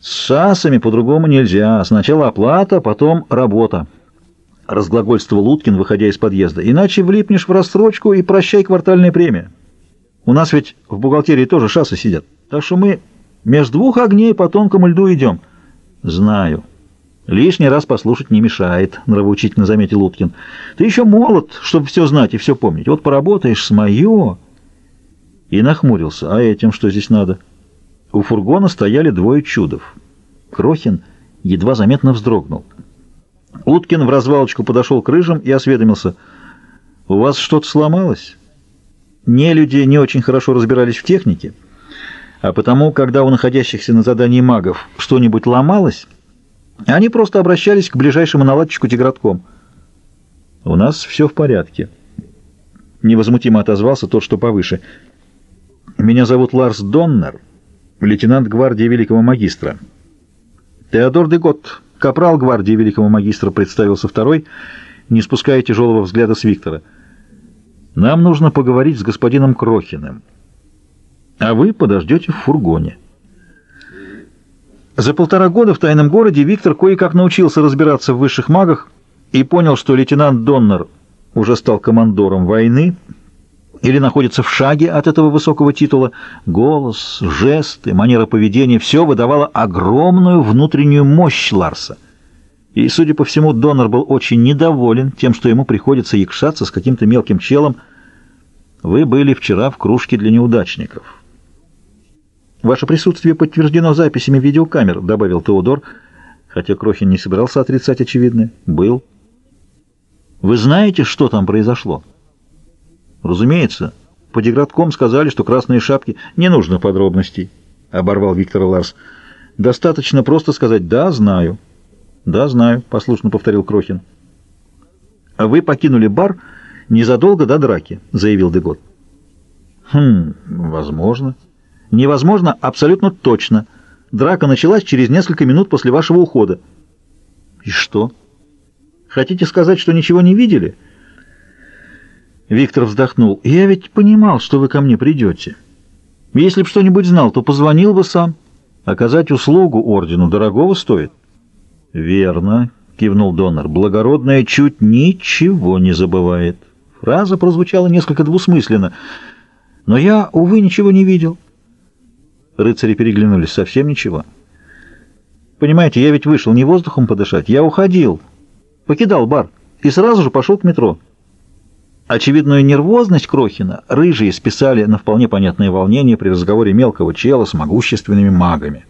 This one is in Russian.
С шассами по-другому нельзя. Сначала оплата, потом работа. Разглагольствовал Уткин, выходя из подъезда. Иначе влипнешь в рассрочку и прощай квартальная премия. У нас ведь в бухгалтерии тоже шассы сидят. Так что мы между двух огней по тонкому льду идем. Знаю. Лишний раз послушать не мешает, нравоучительно заметил Уткин. Ты еще молод, чтобы все знать и все помнить. Вот поработаешь с мое... И нахмурился. А этим что здесь надо? У фургона стояли двое чудов. Крохин едва заметно вздрогнул. Уткин в развалочку подошел к рыжим и осведомился. «У вас что-то сломалось?» Не люди не очень хорошо разбирались в технике, а потому, когда у находящихся на задании магов что-нибудь ломалось, они просто обращались к ближайшему наладчику тигратком. «У нас все в порядке», — невозмутимо отозвался тот, что повыше. «Меня зовут Ларс Доннер, лейтенант гвардии Великого Магистра». «Теодор де Гот, капрал гвардии Великого Магистра», — представился второй, не спуская тяжелого взгляда с Виктора. «Нам нужно поговорить с господином Крохиным, а вы подождете в фургоне». За полтора года в тайном городе Виктор кое-как научился разбираться в высших магах и понял, что лейтенант Доннер уже стал командором войны или находится в шаге от этого высокого титула. Голос, жесты, манера поведения — все выдавало огромную внутреннюю мощь Ларса. И, судя по всему, Доннер был очень недоволен тем, что ему приходится якшаться с каким-то мелким челом. «Вы были вчера в кружке для неудачников». «Ваше присутствие подтверждено записями видеокамер», — добавил Теодор, хотя Крохин не собирался отрицать очевидное. «Был». «Вы знаете, что там произошло?» «Разумеется. По деградком сказали, что красные шапки... Не нужно подробностей», — оборвал Виктор Ларс. «Достаточно просто сказать «да, знаю». «Да, знаю», — послушно повторил Крохин. «А вы покинули бар незадолго до драки», — заявил Дегот. «Хм, возможно». Невозможно абсолютно точно. Драка началась через несколько минут после вашего ухода. И что? Хотите сказать, что ничего не видели? Виктор вздохнул. Я ведь понимал, что вы ко мне придете. Если б что-нибудь знал, то позвонил бы сам. Оказать услугу ордену дорогого стоит. Верно, кивнул донор. Благородная чуть ничего не забывает. Фраза прозвучала несколько двусмысленно. Но я, увы, ничего не видел. Рыцари переглянулись. Совсем ничего. Понимаете, я ведь вышел не воздухом подышать. Я уходил. Покидал бар. И сразу же пошел к метро. Очевидную нервозность Крохина рыжие списали на вполне понятное волнение при разговоре мелкого чела с могущественными магами.